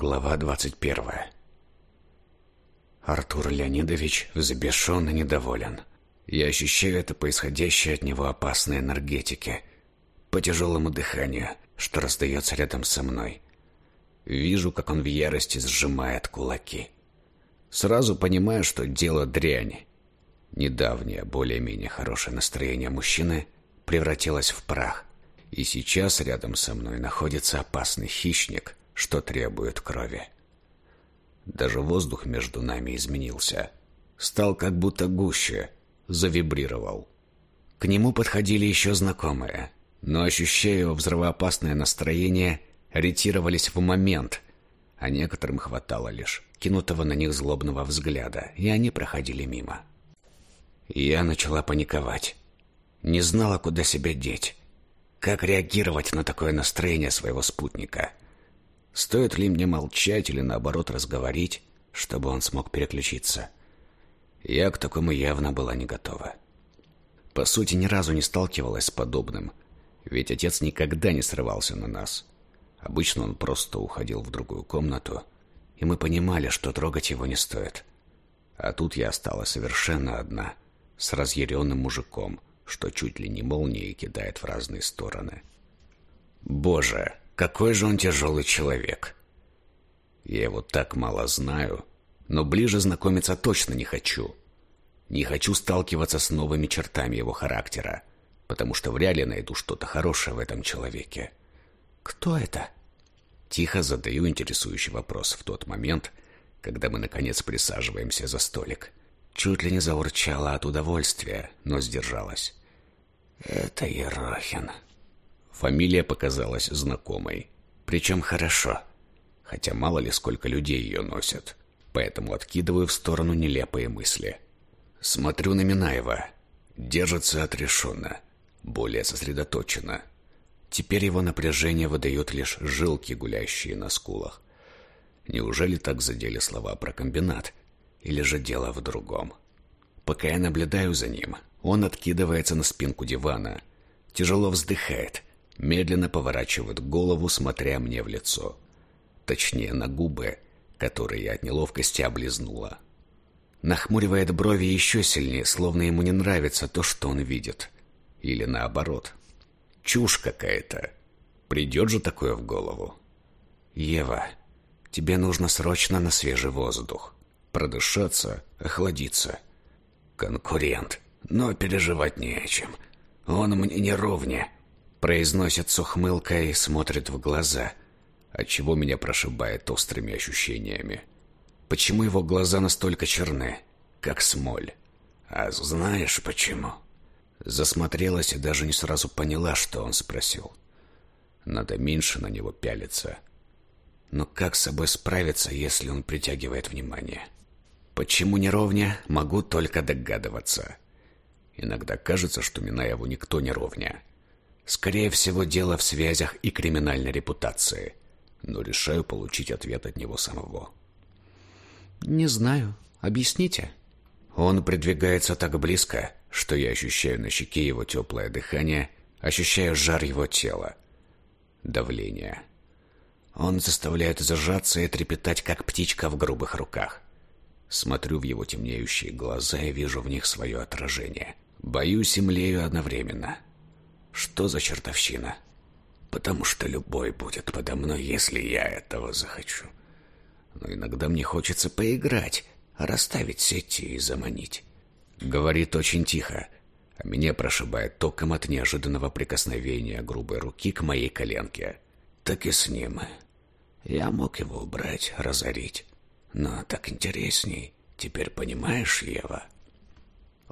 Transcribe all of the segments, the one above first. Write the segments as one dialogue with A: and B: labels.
A: Глава 21. Артур Леонидович взбешен и недоволен. Я ощущаю это по исходящей от него опасной энергетике, по тяжелому дыханию, что раздается рядом со мной. Вижу, как он в ярости сжимает кулаки. Сразу понимаю, что дело дрянь. Недавнее, более-менее хорошее настроение мужчины превратилось в прах. И сейчас рядом со мной находится опасный хищник – что требует крови. Даже воздух между нами изменился. Стал как будто гуще, завибрировал. К нему подходили еще знакомые, но, ощущая его взрывоопасное настроение, ретировались в момент, а некоторым хватало лишь кинутого на них злобного взгляда, и они проходили мимо. Я начала паниковать. Не знала, куда себя деть. Как реагировать на такое настроение своего спутника? Стоит ли мне молчать или наоборот разговорить, чтобы он смог переключиться? Я к такому явно была не готова. По сути, ни разу не сталкивалась с подобным, ведь отец никогда не срывался на нас. Обычно он просто уходил в другую комнату, и мы понимали, что трогать его не стоит. А тут я осталась совершенно одна, с разъяренным мужиком, что чуть ли не молнией кидает в разные стороны. Боже, какой же он тяжелый человек. Я его так мало знаю, но ближе знакомиться точно не хочу. Не хочу сталкиваться с новыми чертами его характера, потому что вряд ли найду что-то хорошее в этом человеке. Кто это? Тихо задаю интересующий вопрос в тот момент, когда мы наконец присаживаемся за столик. Чуть ли не заурчала от удовольствия, но сдержалась. Это Ерохин. Фамилия показалась знакомой. Причем хорошо. Хотя мало ли сколько людей ее носят. Поэтому откидываю в сторону нелепые мысли. Смотрю на Минаева. Держится отрешенно. Более сосредоточенно. Теперь его напряжение выдает лишь жилки, гуляющие на скулах. Неужели так задели слова про комбинат? Или же дело в другом? Пока я наблюдаю за ним, он откидывается на спинку дивана, тяжело вздыхает медленно поворачивает голову, смотря мне в лицо. Точнее, на губы, которые я от неловкости облизнула. Нахмуривает брови еще сильнее, словно ему не нравится то, что он видит. Или наоборот. Чушь какая-то. Придет же такое в голову. «Ева, тебе нужно срочно на свежий воздух. Продышаться, охладиться». «Конкурент, но переживать не о чем. Он мне не ровня произносит с ухмылкой и смотрит в глаза, отчего меня прошибает острыми ощущениями. Почему его глаза настолько черны, как смоль? А знаешь почему? Засмотрелась и даже не сразу поняла, что он спросил. Надо меньше на него пялиться. Но как с собой справиться, если он притягивает внимание? Почему не ровня, могу только догадываться. Иногда кажется, что Минаеву никто не ровня. Скорее всего, дело в связях и криминальной репутации. Но решаю получить ответ от него самого. «Не знаю. Объясните». Он придвигается так близко, что я ощущаю на щеке его теплое дыхание, ощущаю жар его тела. Давление. Он заставляет зажаться и трепетать, как птичка в грубых руках. Смотрю в его темнеющие глаза и вижу в них свое отражение. Боюсь и млею одновременно. Что за чертовщина? Потому что любой будет подо мной, если я этого захочу. Но иногда мне хочется поиграть, расставить сети и заманить. Говорит очень тихо, а меня прошибает током от неожиданного прикосновения грубой руки к моей коленке. Так и с ним. Я мог его убрать, разорить. Но так интересней. Теперь понимаешь, Ева?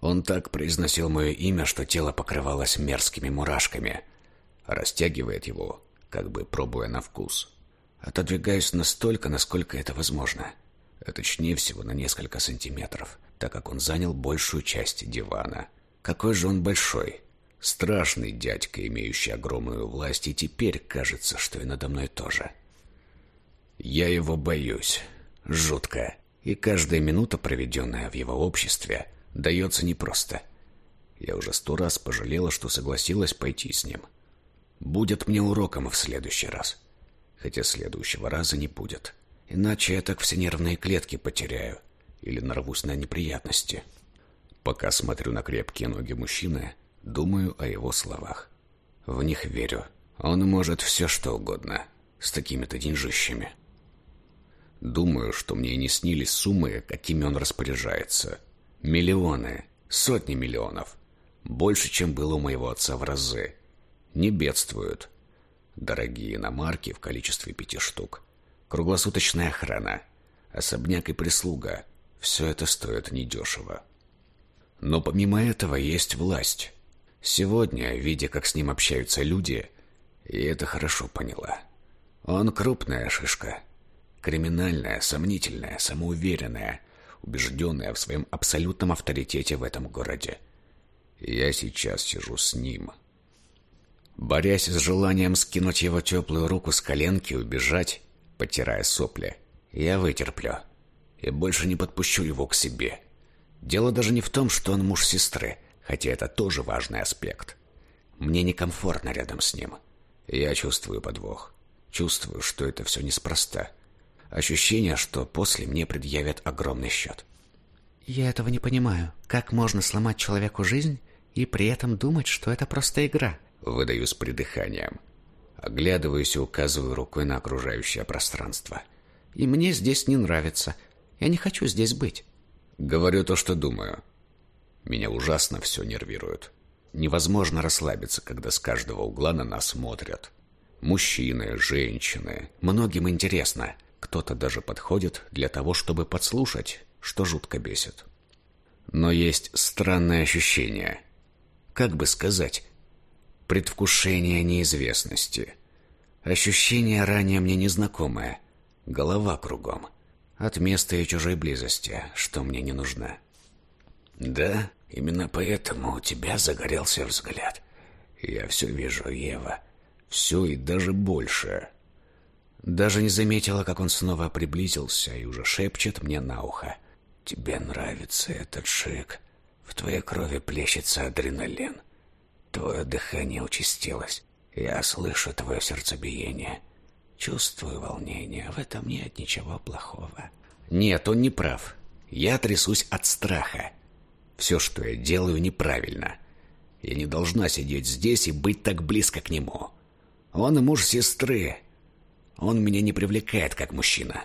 A: Он так произносил мое имя, что тело покрывалось мерзкими мурашками. Растягивает его, как бы пробуя на вкус. Отодвигаюсь настолько, насколько это возможно. А точнее всего на несколько сантиметров, так как он занял большую часть дивана. Какой же он большой. Страшный дядька, имеющий огромную власть, и теперь кажется, что и надо мной тоже. Я его боюсь. Жутко. И каждая минута, проведенная в его обществе, дается непросто. Я уже сто раз пожалела, что согласилась пойти с ним. Будет мне уроком в следующий раз. Хотя следующего раза не будет. Иначе я так все нервные клетки потеряю или нарвусь на неприятности. Пока смотрю на крепкие ноги мужчины, думаю о его словах. В них верю. Он может все что угодно с такими-то деньжищами. Думаю, что мне не снились суммы, какими он распоряжается. Миллионы, сотни миллионов. Больше, чем было у моего отца в разы. Не бедствуют. Дорогие иномарки в количестве пяти штук. Круглосуточная охрана. Особняк и прислуга. Все это стоит недешево. Но помимо этого есть власть. Сегодня, видя, как с ним общаются люди, и это хорошо поняла. Он крупная шишка. Криминальная, сомнительная, самоуверенная, убежденная в своем абсолютном авторитете в этом городе. Я сейчас сижу с ним. Борясь с желанием скинуть его теплую руку с коленки и убежать, потирая сопли, я вытерплю и больше не подпущу его к себе. Дело даже не в том, что он муж сестры, хотя это тоже важный аспект. Мне некомфортно рядом с ним. Я чувствую подвох. Чувствую, что это все неспроста. Ощущение, что после мне предъявят огромный счет.
B: Я этого не понимаю. Как можно сломать человеку жизнь и при этом думать, что это просто игра?
A: Выдаю с придыханием. Оглядываюсь и указываю рукой на окружающее пространство.
B: И мне здесь не нравится. Я не хочу здесь быть.
A: Говорю то, что думаю. Меня ужасно все нервирует. Невозможно расслабиться, когда с каждого угла на нас смотрят. Мужчины, женщины. Многим интересно. Кто-то даже подходит для того, чтобы подслушать, что жутко бесит. Но есть странное ощущение. Как бы сказать? Предвкушение неизвестности. Ощущение ранее мне незнакомое. Голова кругом. От места и чужой близости, что мне не нужна. Да, именно поэтому у тебя загорелся взгляд. Я все вижу, Ева. Все и даже больше. Даже не заметила, как он снова приблизился и уже шепчет мне на ухо. Тебе нравится этот шик. В твоей крови плещется адреналин. Твое дыхание участилось. Я слышу твое сердцебиение. Чувствую волнение. В этом нет ничего плохого. Нет, он не прав. Я трясусь от страха. Все, что я делаю, неправильно. Я не должна сидеть здесь и быть так близко к нему. Он муж сестры. Он меня не привлекает как мужчина.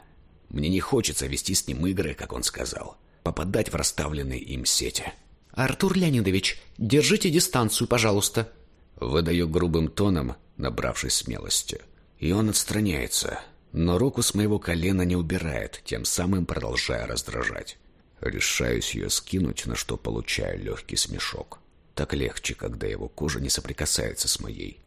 A: Мне не хочется вести с ним игры, как он сказал. Попадать в расставленные им сети.
B: «Артур Леонидович, держите дистанцию, пожалуйста».
A: Выдаю грубым тоном, набравшись смелости. И он отстраняется, но руку с моего колена не убирает, тем самым продолжая раздражать. Решаюсь ее скинуть, на что получаю легкий смешок. Так легче, когда его кожа не соприкасается с моей,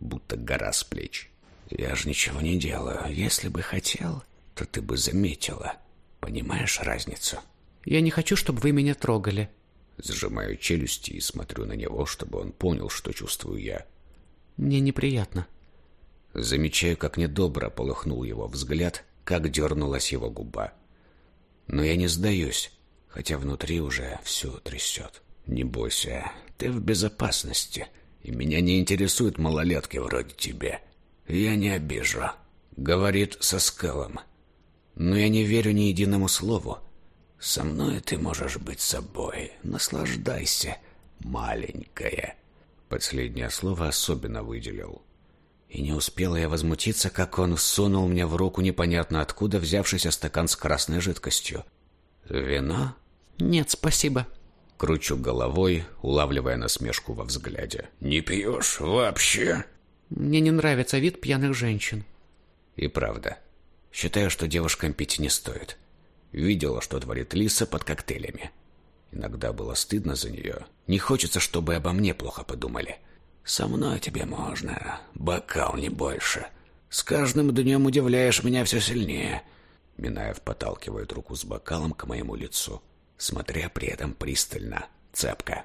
A: будто гора с плеч. Я же ничего не делаю. Если бы хотел, то ты бы заметила. Понимаешь разницу?
B: Я не хочу, чтобы вы меня трогали.
A: Сжимаю челюсти и смотрю на него, чтобы он понял, что чувствую я.
B: Мне неприятно.
A: Замечаю, как недобро полыхнул его взгляд, как дернулась его губа. Но я не сдаюсь, хотя внутри уже все трясет. Не бойся, ты в безопасности, и меня не интересуют малолетки вроде тебя. Я не обижу, говорит со скалом. Но я не верю ни единому слову. Со мной ты можешь быть собой. Наслаждайся, маленькая. Последнее слово особенно выделил. И не успела я возмутиться, как он сунул мне в руку непонятно откуда взявшийся стакан с красной жидкостью. «Вино?»
B: «Нет, спасибо».
A: Кручу головой, улавливая насмешку во взгляде. «Не пьешь вообще?»
B: «Мне не нравится вид пьяных женщин».
A: И правда. Считаю, что девушкам пить не стоит. Видела, что творит Лиса под коктейлями. Иногда было стыдно за нее. Не хочется, чтобы обо мне плохо подумали. Со мной тебе можно. Бокал не больше. С каждым днем удивляешь меня все сильнее. Минаев подталкивает руку с бокалом к моему лицу, смотря при этом пристально, цепко.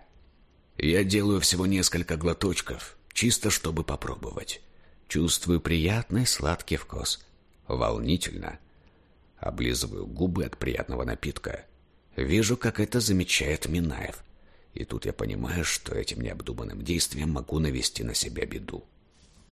A: Я делаю всего несколько глоточков, чисто чтобы попробовать. Чувствую приятный сладкий вкус. Волнительно. Облизываю губы от приятного напитка. Вижу, как это замечает Минаев. И тут я понимаю, что этим необдуманным действием могу навести на себя беду.